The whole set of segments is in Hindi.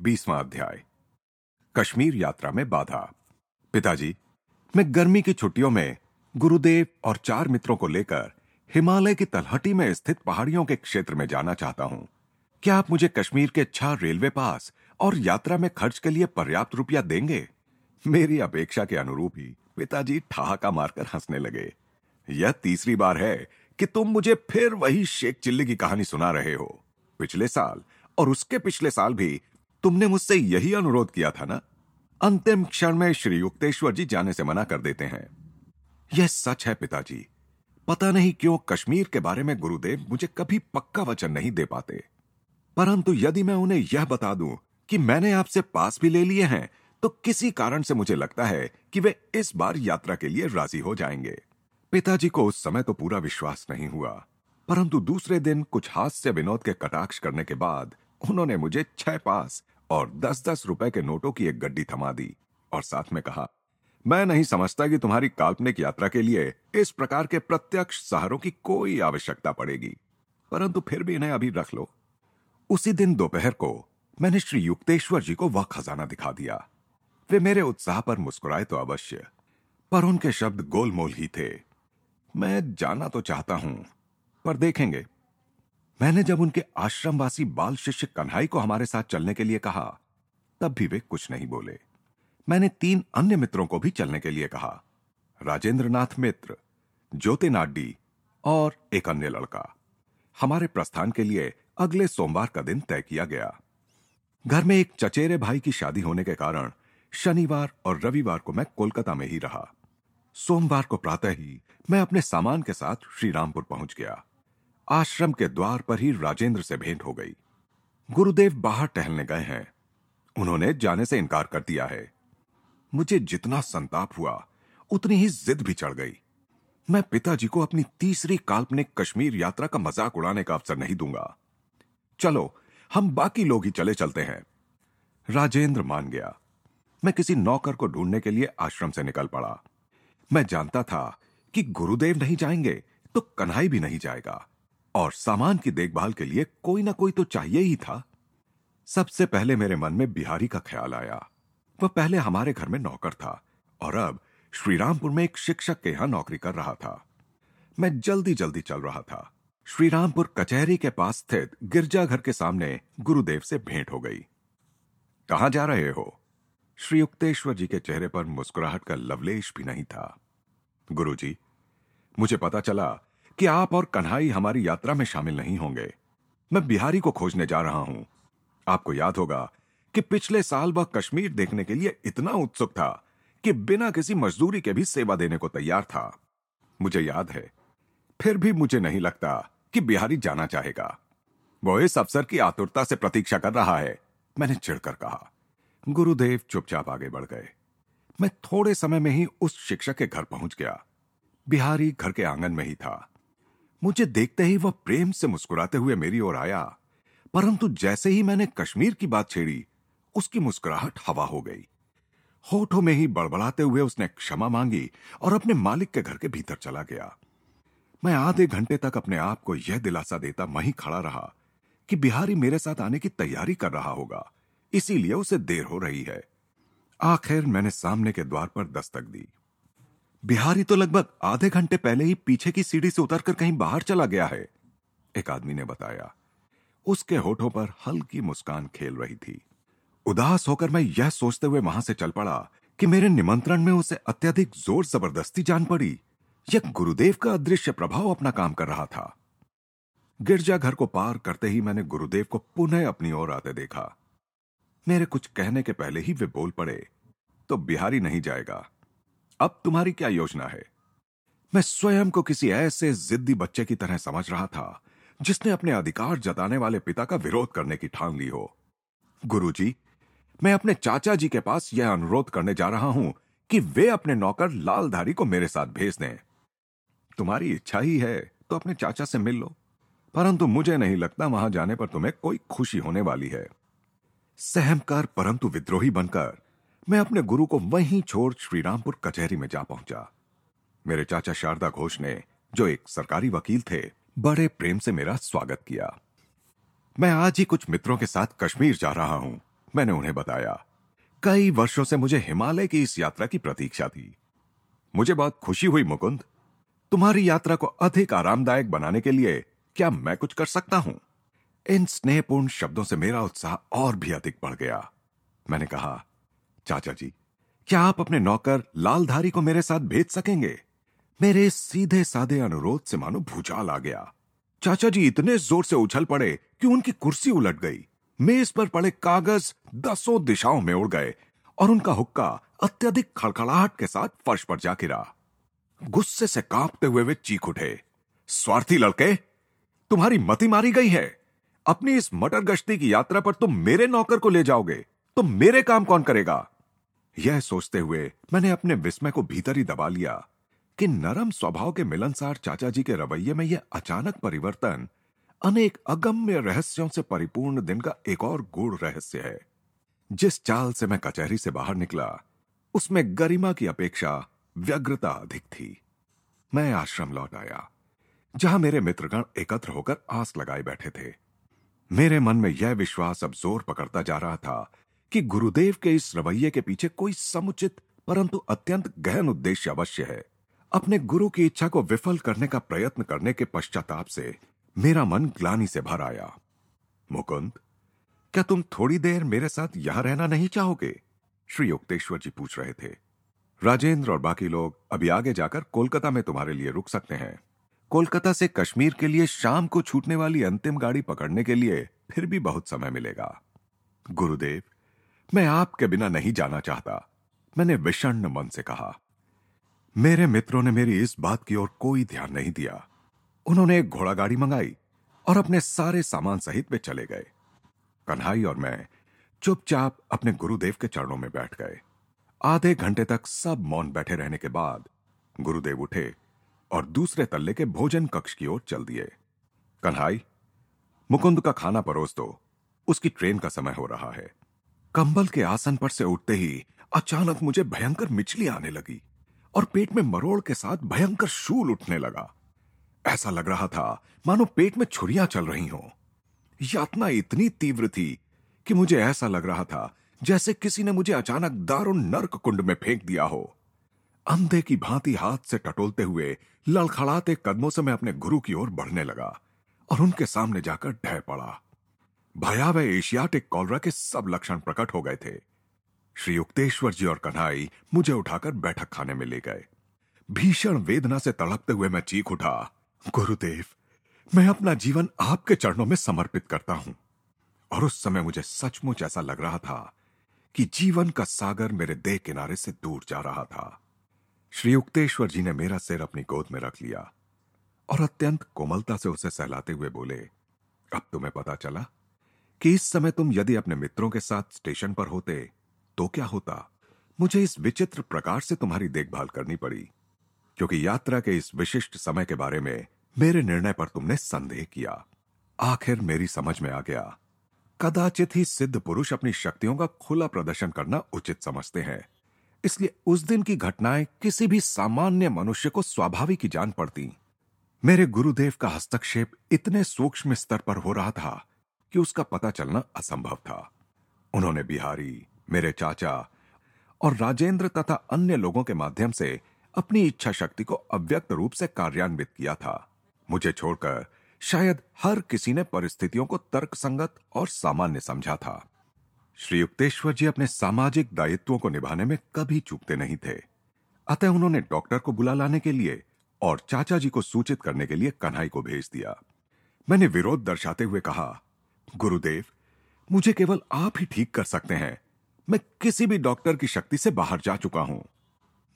बीसवां अध्याय। कश्मीर यात्रा में बाधा। पिताजी, मैं गर्मी की छुट्टियों में गुरुदेव और चार मित्रों को लेकर हिमालय की तलहटी में स्थित पहाड़ियों के क्षेत्र में जाना चाहता हूँ। क्या आप मुझे कश्मीर के छह रेलवे पास और यात्रा में खर्च के लिए पर्याप्त रुपया देंगे? मेरी अपेक्षा के अनुरूप ही पिताजी ठहाका मारकर हंसने लगे। यह तीसरी बार है कि तुम मुझे फिर वही शेख चिल्ली की कहानी सुना रहे हो। पिछले साल और उसके पिछले साल भी तुमने मुझसे यही अनुरोध किया था ना? अंतिम क्षण में श्री युक्तेश्वर जी जाने से मना कर देते हैं। यह सच है, पिताजी। पता नहीं क्यों कश्मीर के बारे में गुरुदेव मुझे कभी पक्का वचन नहीं दे पाते। परंतु यदि मैं उन्हें यह बता दूँ कि मैंने आपसे पास भी ले लिए हैं तो किसी कारण से मुझे लगता है कि वे इस बार यात्रा के लिए राज़ी हो जाएँगे। पिताजी को उस समय तो पूरा विश्वास नहीं हुआ, परंतु दूसरे दिन कुछ हास्य विनोद के कटाक्ष करने के बाद उन्होंने मुझे छह पास और दस दस रुपए के नोटों की एक गड्डी थमा दी और साथ में कहा, मैं नहीं समझता कि तुम्हारी काल्पनिक यात्रा के लिए इस प्रकार के प्रत्यक्ष सहारों की कोई आवश्यकता पड़ेगी। परंतु फिर भी इन्हें अभी रख लो। उसी दिन दोपहर को मैंने श्री युक्तेश्वर जी को वह खजाना दिखा दिया। वे मेरे उत्साह पर मुस्कुराए तो अवश्य, पर उनके शब्द गोलमोल ही थे। मैं जाना तो चाहता हूँ, पर देखेंगे। मैंने जब उनके आश्रमवासी बाल शिष्य कन्हाई को हमारे साथ चलने के लिए कहा, तब भी वे कुछ नहीं बोले। मैंने तीन अन्य मित्रों को भी चलने के लिए कहा राजेंद्र नाथ मित्र ज्योतिनाडी और एक अन्य लड़का। हमारे प्रस्थान के लिए अगले सोमवार का दिन तय किया गया। घर में एक चचेरे भाई की शादी होने के कारण शनिवार और रविवार को मैं कोलकाता में ही रहा। सोमवार को प्रातः ही मैं अपने सामान के साथ श्रीरामपुर पहुँच गया। आश्रम के द्वार पर ही राजेंद्र से भेंट हो गई। गुरुदेव बाहर टहलने गए हैं। उन्होंने जाने से इनकार कर दिया है। मुझे जितना संताप हुआ, उतनी ही जिद भी चढ़ गई। मैं पिताजी को अपनी तीसरी काल्पनिक कश्मीर यात्रा का मज़ाक उड़ाने का अवसर नहीं दूँगा। चलो, हम बाकी लोग ही चले चलते हैं। राजेंद्र मान गया। मैं किसी नौकर को ढूँढने के लिए आश्रम से निकल पड़ा। मैं जानता था कि गुरुदेव नहीं जाएँगे तो कन्हई भी नहीं जाएगा। और सामान की देखभाल के लिए कोई ना कोई तो चाहिए ही था। सबसे पहले मेरे मन में बिहारी का ख्याल आया। वह पहले हमारे घर में नौकर था और अब श्रीरामपुर में एक शिक्षक के यहाँ नौकरी कर रहा था। मैं जल्दी जल्दी चल रहा था। श्रीरामपुर कचहरी के पास स्थित गिरजाघर के सामने गुरुदेव से भेंट हो गई। कहा जा रहे हो? श्री युक्तेश्वर जी के चेहरे पर मुस्कुराहट का लवलेश भी नहीं था। गुरुजी, मुझे पता चला कि आप और कन्हई हमारी यात्रा में शामिल नहीं होंगे। मैं बिहारी को खोजने जा रहा हूँ। आपको याद होगा कि पिछले साल वह कश्मीर देखने के लिए इतना उत्सुक था कि बिना किसी मजदूरी के भी सेवा देने को तैयार था। मुझे याद है। फिर भी मुझे नहीं लगता कि बिहारी जाना चाहेगा। वो इस अवसर की आतुरता से प्रतीक्षा कर रहा है, मैंने चिड़कर कहा। गुरुदेव चुपचाप आगे बढ़ गए। मैं थोड़े समय में ही उस शिक्षक के घर पहुँच गया। बिहारी घर के आँगन में ही था। मुझे देखते ही वह प्रेम से मुस्कुराते हुए मेरी ओर आया। परंतु जैसे ही मैंने कश्मीर की बात छेड़ी, उसकी मुस्कुराहट हवा हो गई। होठों में ही बड़बड़ाते हुए उसने क्षमा मांगी और अपने मालिक के घर के भीतर चला गया। मैं आधे घंटे तक अपने आप को यह दिलासा देता वहीं खड़ा रहा कि बिहारी मेरे साथ आने की तैयारी कर रहा होगा, इसीलिए उसे देर हो रही है। आखिर मैंने सामने के द्वार पर दस्तक दी। बिहारी तो लगभग आधे घंटे पहले ही पीछे की सीढ़ी से उतरकर कहीं बाहर चला गया है, एक आदमी ने बताया। उसके होठों पर हल्की मुस्कान खेल रही थी। उदास होकर मैं यह सोचते हुए वहाँ से चल पड़ा कि मेरे निमंत्रण में उसे अत्यधिक ज़ोर ज़बरदस्ती जान पड़ी। यह गुरुदेव का अदृश्य प्रभाव अपना काम कर रहा था। गिरजाघर को पार करते ही मैंने गुरुदेव को पुनः अपनी ओर आते देखा। मेरे कुछ कहने के पहले ही वे बोल पड़े तो बिहारी नहीं जाएगा। अब तुम्हारी क्या योजना है? मैं स्वयं को किसी ऐसे जिद्दी बच्चे की तरह समझ रहा था जिसने अपने अधिकार जताने वाले पिता का विरोध करने की ठान ली हो। गुरुजी, मैं अपने चाचा जी के पास यह अनुरोध करने जा रहा हूँ कि वे अपने नौकर लालधारी को मेरे साथ भेज दें। तुम्हारी इच्छा ही है तो अपने चाचा से मिल लो परंतु मुझे नहीं लगता वहाँ जाने पर तुम्हें कोई खुशी होने वाली है। सहमकर परंतु विद्रोही बनकर मैं अपने गुरु को वहीं छोड़ श्रीरामपुर कचहरी में जा पहुँचा। मेरे चाचा शारदा घोष ने, जो एक सरकारी वकील थे, बड़े प्रेम से मेरा स्वागत किया। मैं आज ही कुछ मित्रों के साथ कश्मीर जा रहा हूँ, मैंने उन्हें बताया। कई वर्षों से मुझे हिमालय की इस यात्रा की प्रतीक्षा थी। मुझे बहुत खुशी हुई, मुकुंद। तुम्हारी यात्रा को अधिक आरामदायक बनाने के लिए क्या मैं कुछ कर सकता हूँ? इन स्नेहपूर्ण शब्दों से मेरा उत्साह और भी अधिक बढ़ गया। मैंने कहा चाचा जी, क्या आप अपने नौकर लालधारी को मेरे साथ भेज सकेंगे? मेरे सीधे साधे अनुरोध से मानो भूचाल आ गया। चाचा जी इतने ज़ोर से उछल पड़े कि उनकी कुर्सी उलट गई। मेज पर पड़े कागज़ दसों दिशाओं में उड़ गए और उनका हुक्का अत्यधिक खड़खड़ाहट के साथ फर्श पर जा गिरा। गुस्से से कांपते हुए वे चीख उठे। स्वार्थी लड़के, तुम्हारी मति मारी गई है। अपनी इस मटर गश्ती की यात्रा पर तुम मेरे नौकर को ले जाओगे। तो मेरे काम कौन करेगा? यह सोचते हुए मैंने अपने विस्मय को भीतर ही दबा लिया कि नरम स्वभाव के मिलनसार चाचा जी के रवैये में यह अचानक परिवर्तन अनेक अगम्य रहस्यों से परिपूर्ण दिन का एक और गूढ़ रहस्य है। जिस चाल से मैं कचहरी से बाहर निकला, उसमें गरिमा की अपेक्षा व्यग्रता अधिक थी। मैं आश्रम लौट आया, जहाँ मेरे मित्रगण एकत्र होकर आस लगाए बैठे थे। मेरे मन में यह विश्वास अब ज़ोर पकड़ता जा रहा था कि गुरुदेव के इस रवैये के पीछे कोई समुचित, परंतु अत्यंत गहन उद्देश्य अवश्य है। अपने गुरु की इच्छा को विफल करने का प्रयत्न करने के पश्चाताप से मेरा मन ग्लानी से भर आया। मुकुंद, क्या तुम थोड़ी देर मेरे साथ यहाँ रहना नहीं चाहोगे? श्री युक्तेश्वर जी पूछ रहे थे। राजेंद्र और बाकी लोग अभी आगे जाकर कोलकाता में तुम्हारे लिए रुक सकते हैं। कोलकाता से कश्मीर के लिए शाम को छूटने वाली अंतिम गाड़ी पकड़ने के लिए फिर भी बहुत समय मिलेगा। गुरुदेव मैं आपके बिना नहीं जाना चाहता, मैंने विषण मन से कहा। मेरे मित्रों ने मेरी इस बात की ओर कोई ध्यान नहीं दिया। उन्होंने एक घोड़ा गाड़ी मंगाई और अपने सारे सामान सहित वे चले गए। कन्हाई और मैं चुपचाप अपने गुरुदेव के चरणों में बैठ गए। आधे घंटे तक सब मौन बैठे रहने के बाद गुरुदेव उठे और दूसरे तल्ले के भोजन कक्ष की ओर चल दिए। कन्हाई, मुकुंद का खाना परोस दो, उसकी ट्रेन का समय हो रहा है। कंबल के आसन पर से उठते ही अचानक मुझे भयंकर मिचली आने लगी और पेट में मरोड़ के साथ भयंकर शूल उठने लगा। ऐसा लग रहा था, मानो पेट में छुरियाँ चल रही हों। यातना इतनी तीव्र थी कि मुझे ऐसा लग रहा था जैसे किसी ने मुझे अचानक दारुण नर्क कुंड में फेंक दिया हो। अंधे की भांति हाथ से टटोलते हुए लड़खड़ाते कदमों से मैं अपने गुरु की ओर बढ़ने लगा और उनके सामने जाकर ढह पड़ा। भयावह एशियाटिक कॉलरा के सब लक्षण प्रकट हो गए थे। श्री युक्तेश्वर जी और कन्हई मुझे उठाकर बैठक खाने में ले गए। भीषण वेदना से तड़पते हुए मैं चीख उठा, गुरुदेव, मैं अपना जीवन आपके चरणों में समर्पित करता हूँ। और उस समय मुझे सचमुच ऐसा लग रहा था कि जीवन का सागर मेरे देह किनारे से दूर जा रहा था। श्री युक्तेश्वर जी ने मेरा सिर अपनी गोद में रख लिया और अत्यंत कोमलता से उसे सहलाते हुए बोले, अब तुम्हें पता चला कि इस समय तुम यदि अपने मित्रों के साथ स्टेशन पर होते तो क्या होता? मुझे इस विचित्र प्रकार से तुम्हारी देखभाल करनी पड़ी, क्योंकि यात्रा के इस विशिष्ट समय के बारे में मेरे निर्णय पर तुमने संदेह किया। आखिर मेरी समझ में आ गया। कदाचित ही सिद्ध पुरुष अपनी शक्तियों का खुला प्रदर्शन करना उचित समझते हैं। इसलिए उस दिन की घटनाएँ किसी भी सामान्य मनुष्य को स्वाभाविक ही जान पड़ती। मेरे गुरुदेव का हस्तक्षेप इतने सूक्ष्म स्तर पर हो रहा था कि उसका पता चलना असंभव था। उन्होंने बिहारी, मेरे चाचा और राजेंद्र तथा अन्य लोगों के माध्यम से अपनी इच्छा शक्ति को अव्यक्त रूप से कार्यान्वित किया था। मुझे छोड़कर शायद हर किसी ने परिस्थितियों को तर्कसंगत और सामान्य समझा था। श्री युक्तेश्वर जी अपने सामाजिक दायित्वों को निभाने में कभी चूकते नहीं थे। अतः उन्होंने डॉक्टर को बुला लाने के लिए और चाचा जी को सूचित करने के लिए कन्हई को भेज दिया। मैंने विरोध दर्शाते हुए कहा गुरुदेव, मुझे केवल आप ही ठीक कर सकते हैं। मैं किसी भी डॉक्टर की शक्ति से बाहर जा चुका हूँ।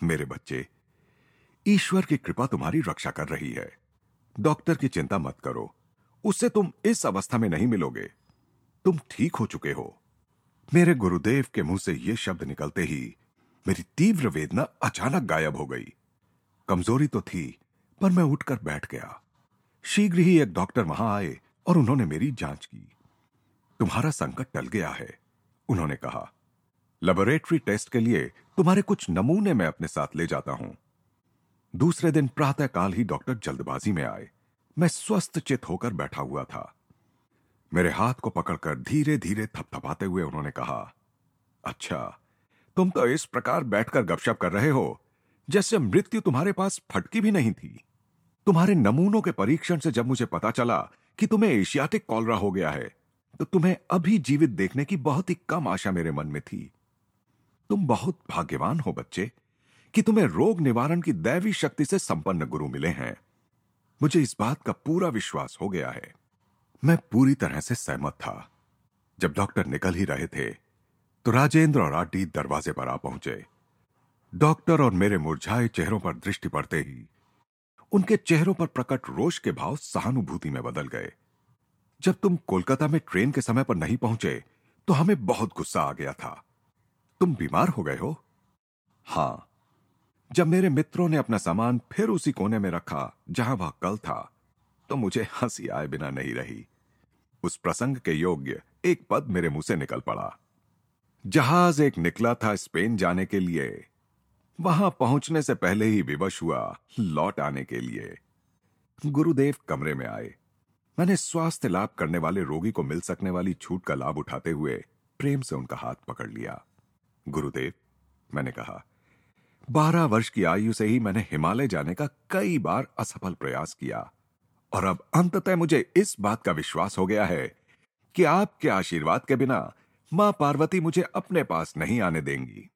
मेरे बच्चे, ईश्वर की कृपा तुम्हारी रक्षा कर रही है। डॉक्टर की चिंता मत करो। उससे तुम इस अवस्था में नहीं मिलोगे। तुम ठीक हो चुके हो। मेरे गुरुदेव के मुँह से ये शब्द निकलते ही मेरी तीव्र वेदना अचानक गायब हो गई। कमज़ोरी तो थी, पर मैं उठकर बैठ गया। शीघ्र ही एक डॉक्टर वहाँ आए और उन्होंने मेरी जाँच की। तुम्हारा संकट टल गया है, उन्होंने कहा। लेबोरेटरी टेस्ट के लिए तुम्हारे कुछ नमूने मैं अपने साथ ले जाता हूँ। दूसरे दिन प्रातःकाल ही डॉक्टर जल्दबाजी में आए। मैं स्वस्थ चित होकर बैठा हुआ था। मेरे हाथ को पकड़कर धीरे धीरे थपथपाते हुए उन्होंने कहा अच्छा तुम तो इस प्रकार बैठकर गपशप कर रहे हो, जैसे मृत्यु तुम्हारे पास फटकी भी नहीं थी। तुम्हारे नमूनों के परीक्षण से जब मुझे पता चला कि तुम्हें एशियाटिक कॉलरा हो गया है तो तुम्हें अभी जीवित देखने की बहुत ही कम आशा मेरे मन में थी। तुम बहुत भाग्यवान हो बच्चे, कि तुम्हें रोग निवारण की दैवी शक्ति से संपन्न गुरु मिले हैं। मुझे इस बात का पूरा विश्वास हो गया है। मैं पूरी तरह से सहमत था। जब डॉक्टर निकल ही रहे थे तो राजेंद्र और आटी दरवाजे पर आ पहुँचे। डॉक्टर और मेरे मुरझाए चेहरों पर दृष्टि पड़ते ही, उनके चेहरों पर प्रकट रोष के भाव सहानुभूति में बदल गए। जब तुम कोलकाता में ट्रेन के समय पर नहीं पहुँचे तो हमें बहुत गुस्सा आ गया था। तुम बीमार हो गए हो? हाँ। जब मेरे मित्रों ने अपना सामान फिर उसी कोने में रखा, जहाँ वह कल था तो मुझे हँसी आए बिना नहीं रही। उस प्रसंग के योग्य एक पद मेरे मुँह से निकल पड़ा। जहाज़ एक निकला था स्पेन जाने के लिए। वहाँ पहुँचने से पहले ही विवश हुआ लौट आने के लिए। गुरुदेव कमरे में आए। मैंने स्वास्थ्य लाभ करने वाले रोगी को मिल सकने वाली छूट का लाभ उठाते हुए प्रेम से उनका हाथ पकड़ लिया। गुरुदेव, मैंने कहा, बारह वर्ष की आयु से ही मैंने हिमालय जाने का कई बार असफल प्रयास किया। और अब अंततः मुझे इस बात का विश्वास हो गया है कि आपके आशीर्वाद के बिना माँ पार्वती मुझे अपने पास नहीं आने देंगी।